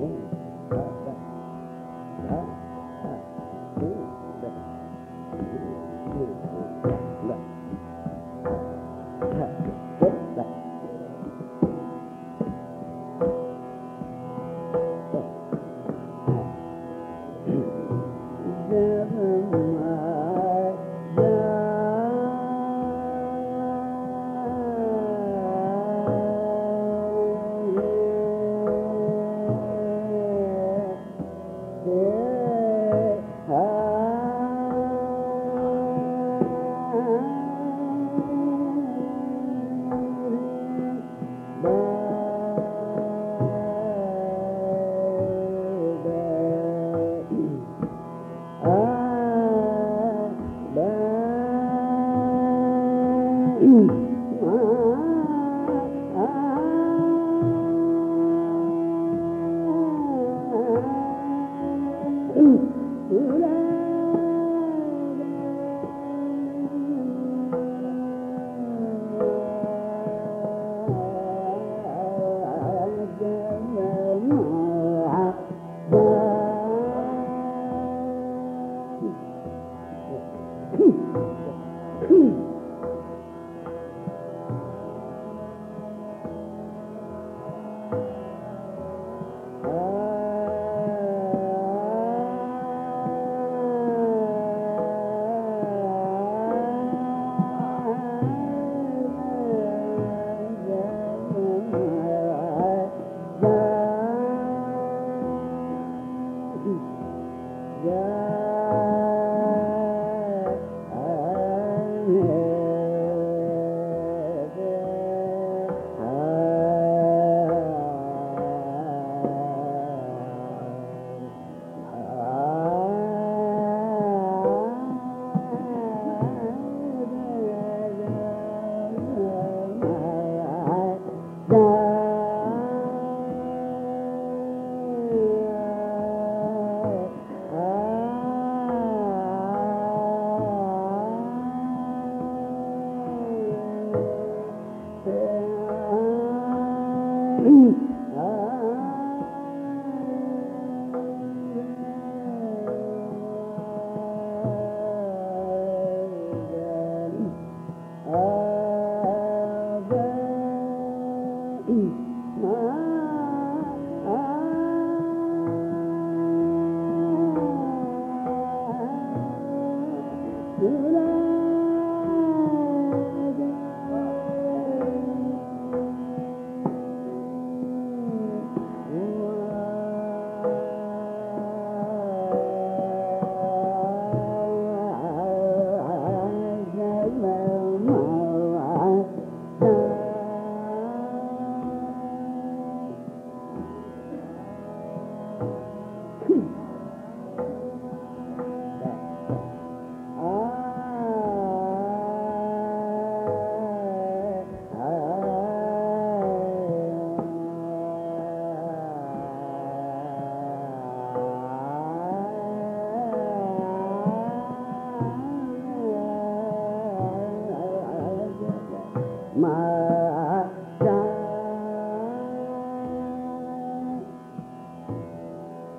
Oh.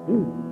Mm.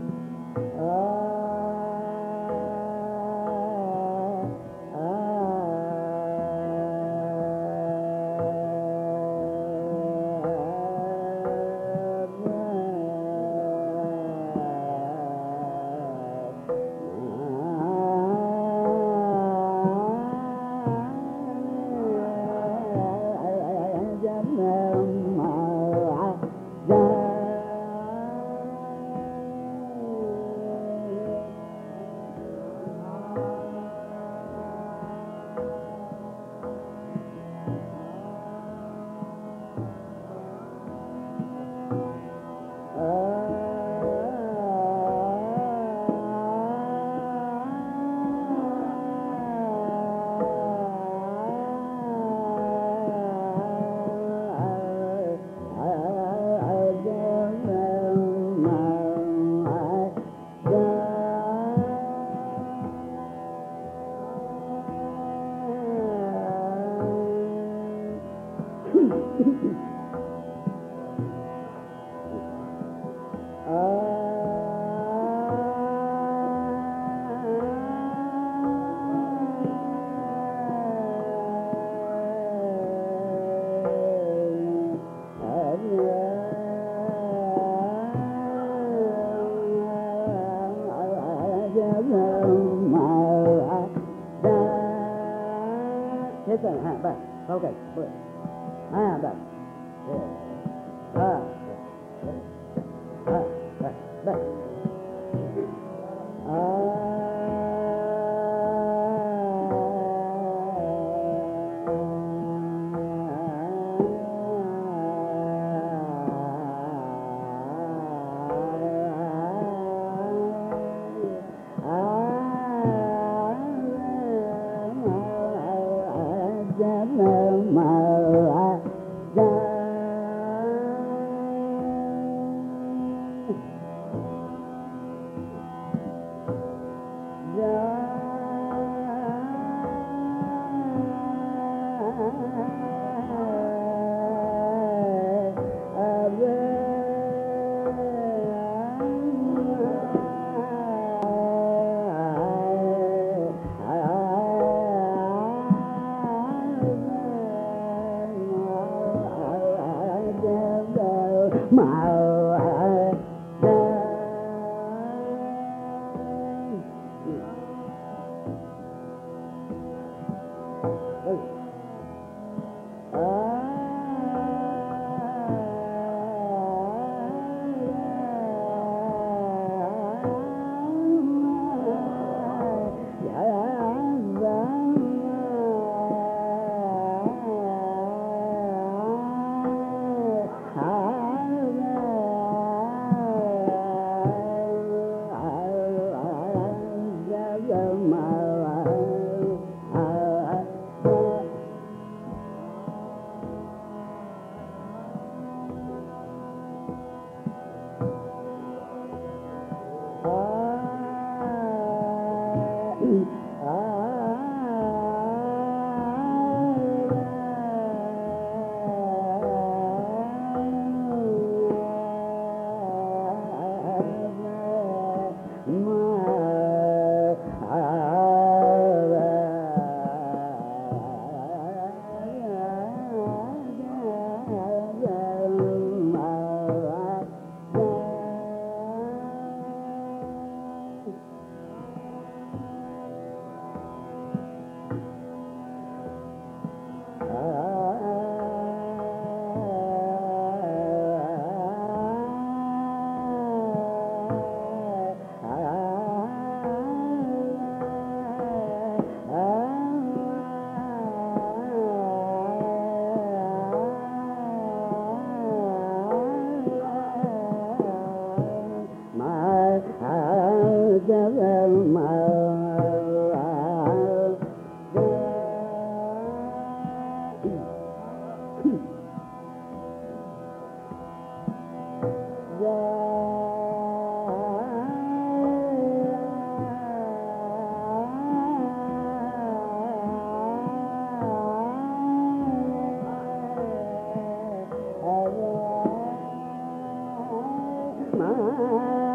Ah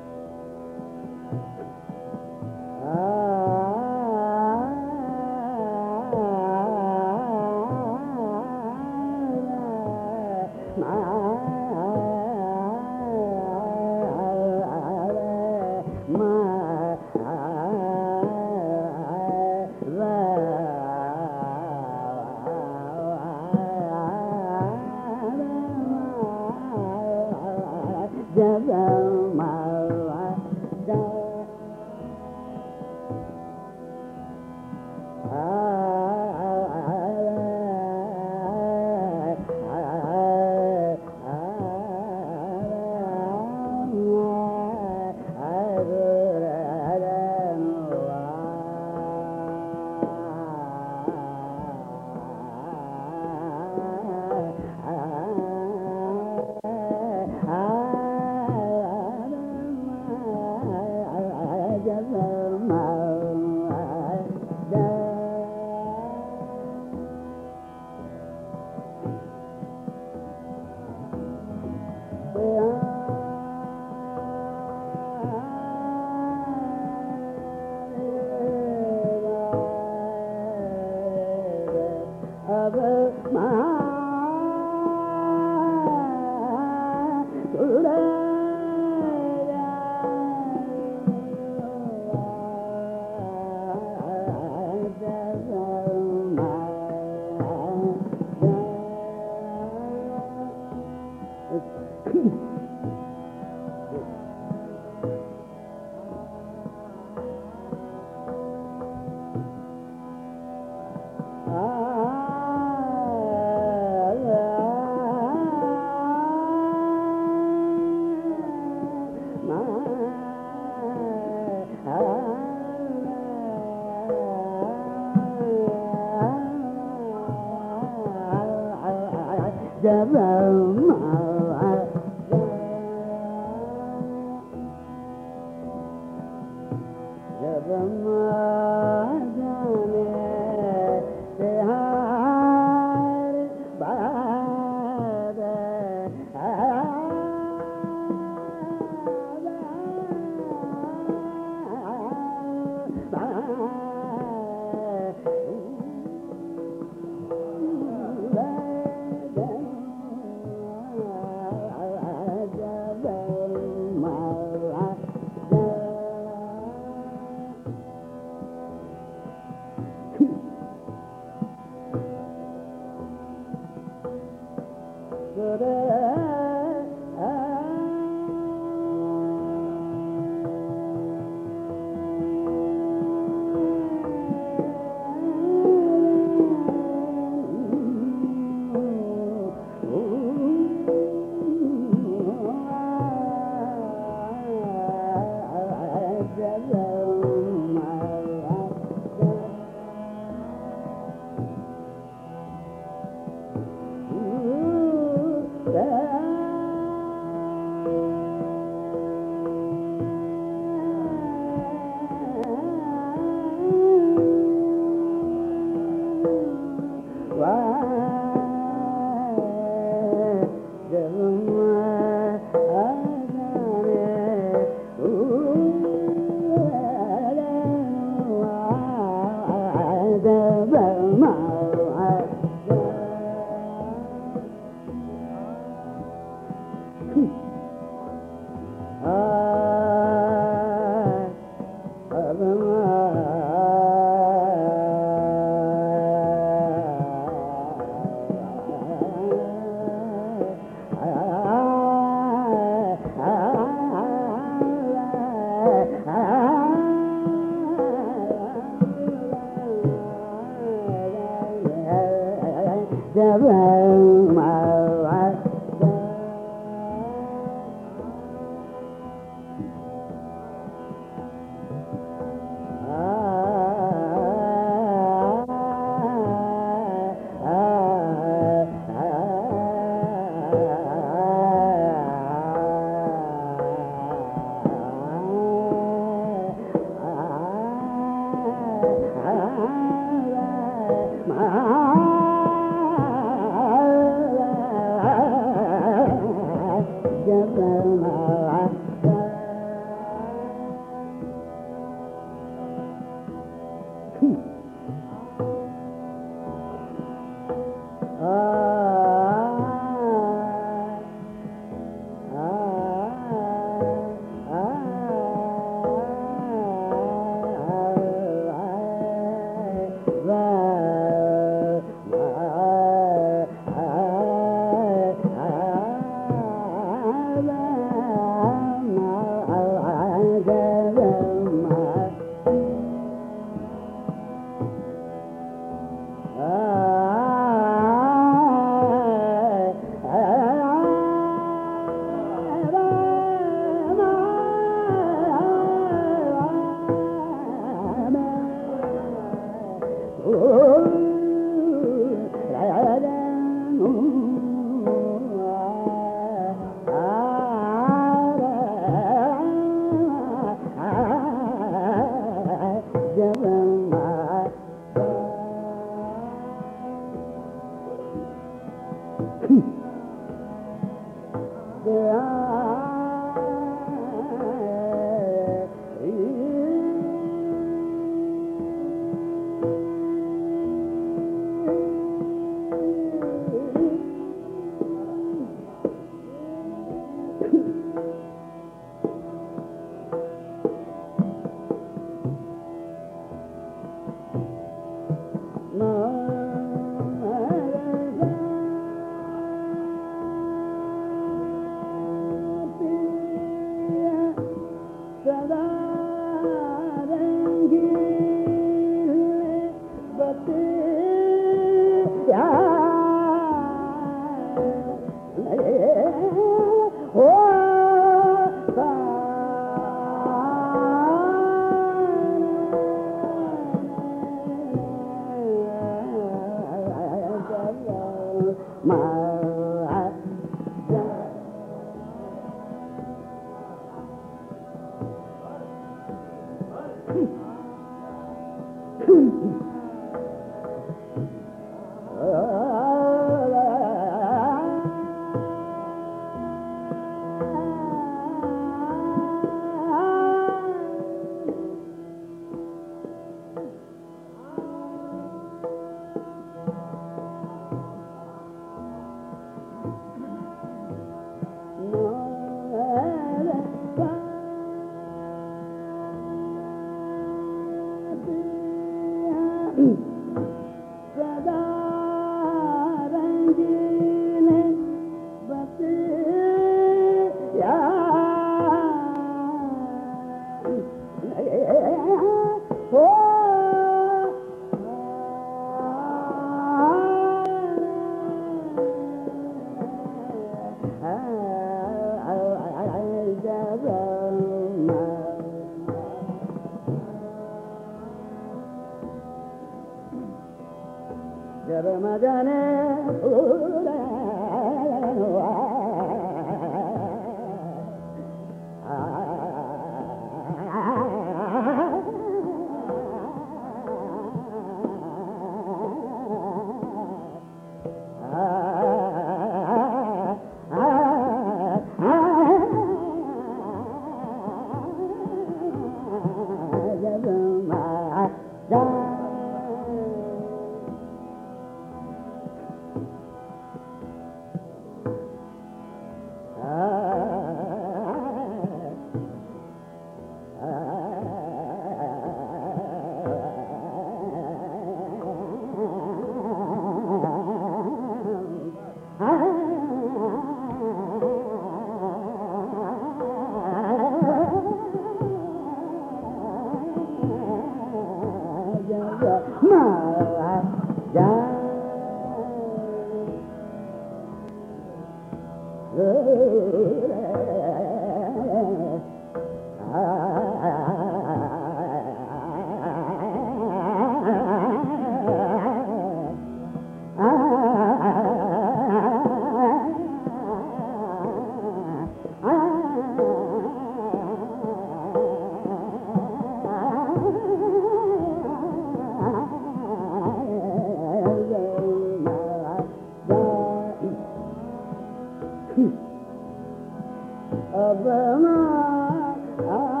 Ah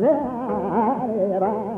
ra